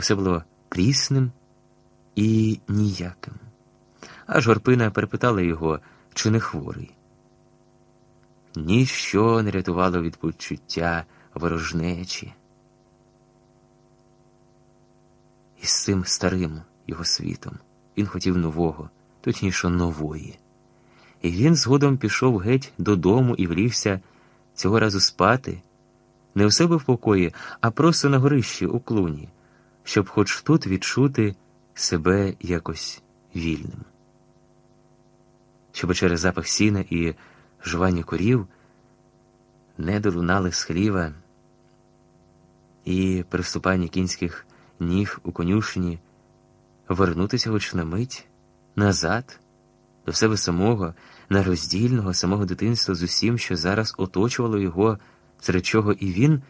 Усе було прісним і ніяким. Аж горпина перепитала його, чи не хворий. Ніщо не рятувало від почуття ворожнечі. І з цим старим його світом він хотів нового, точніше нової. І він згодом пішов геть додому і влівся цього разу спати, не у себе в покої, а просто на горищі у клуні, щоб хоч тут відчути себе якось вільним. Щоб через запах сіна і жування корів не долунали з хліва і приступання кінських ніг у конюшні, вернутися хоч на мить назад до себе самого, нероздільного самого дитинства з усім, що зараз оточувало його, серед чого і він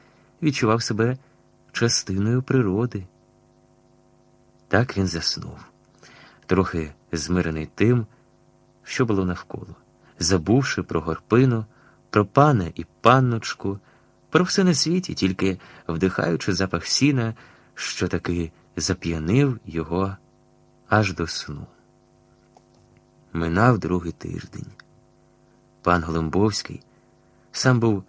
відчував себе частиною природи. Так він заснув, трохи змирений тим, що було навколо, забувши про горпину, про пана і панночку, про все на світі, тільки вдихаючи запах сіна, що таки зап'янив його аж до сну. Минав другий тиждень. Пан Голомбовський сам був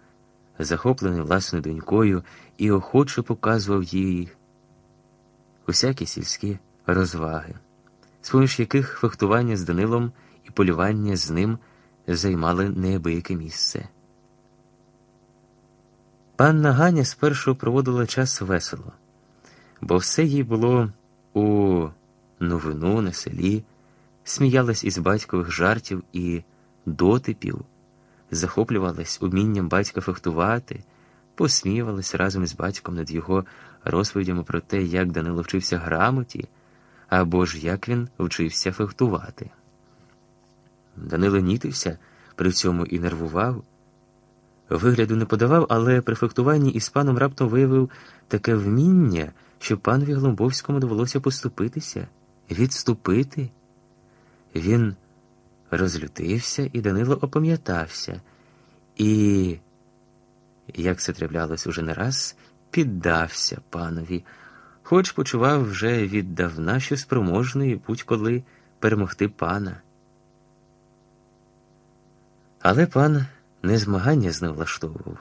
захоплений власною донькою і охоче показував їй усякі сільські розваги, з поміж яких фехтування з Данилом і полювання з ним займали неабияке місце. Панна Ганя спершу проводила час весело, бо все їй було у новину на селі, сміялась із батькових жартів і дотипів, захоплювалась умінням батька фехтувати, посміювалась разом із батьком над його розповідями про те, як Данило вчився грамоті, або ж як він вчився фехтувати. Данило нітився, при цьому і нервував. Вигляду не подавав, але при фехтуванні із паном раптом виявив таке вміння, що панові Гломбовському довелося поступитися, відступити. Він розлютився, і Данило опам'ятався, і, як це траплялось уже не раз, піддався панові, хоч почував вже віддавна, що спроможний будь-коли перемогти пана. Але пан не змагання з ним влаштовував,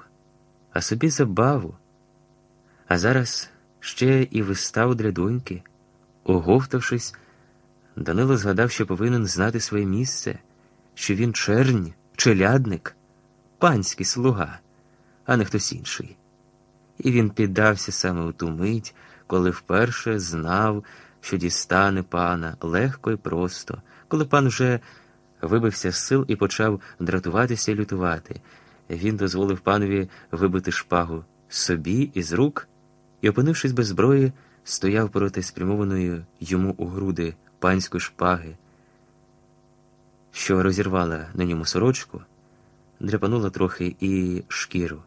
а собі забаву. А зараз ще і вистав для доньки. Оговтавшись, Данило згадав, що повинен знати своє місце, що він чернь, челядник, панський слуга, а не хтось інший. І він піддався саме у ту мить, коли вперше знав, що дістане пана легко і просто, коли пан вже вибився з сил і почав дратуватися і лютувати. Він дозволив панові вибити шпагу собі із рук і, опинившись без зброї, стояв проти спрямованої йому у груди панської шпаги, що розірвала на ньому сорочку, дряпанула трохи і шкіру.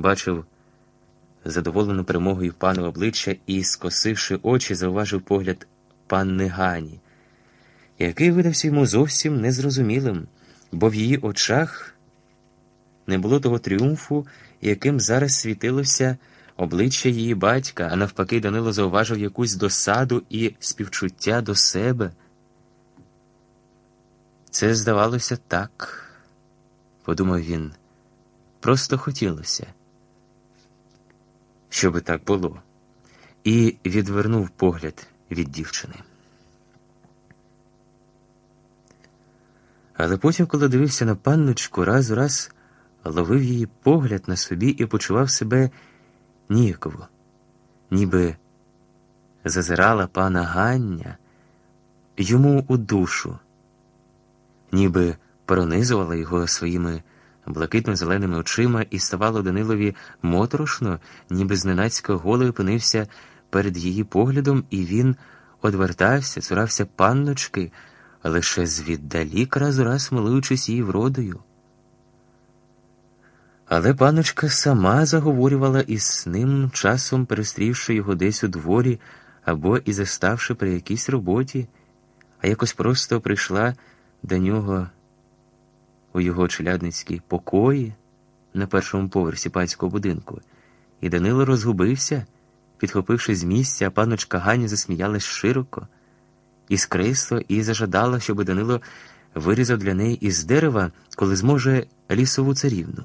Бачив задоволену перемогою панове обличчя і, скосивши очі, зауважив погляд панни Гані який видався йому зовсім незрозумілим, бо в її очах не було того тріумфу, яким зараз світилося обличчя її батька, а навпаки, Данило зауважив якусь досаду і співчуття до себе. Це здавалося так, подумав він, просто хотілося, щоби так було, і відвернув погляд від дівчини. Але потім, коли дивився на панночку, раз у раз ловив її погляд на собі і почував себе ніяково, ніби зазирала пана Гання йому у душу, ніби пронизувала його своїми блакитно-зеленими очима і ставало Данилові моторошно, ніби зненацька голий опинився перед її поглядом, і він одвертався, цурався панночки лише звіддалік раз у раз милуючись її вродою. Але паночка сама заговорювала із ним, часом перестрівши його десь у дворі або і заставши при якійсь роботі, а якось просто прийшла до нього у його челядницькі покої на першому поверсі панського будинку, і Данило розгубився, підхопивши з місця, а паночка Ганя засміялась широко, іскристо і зажадала, щоб Данило вирізав для неї із дерева, коли зможе лісову царівну.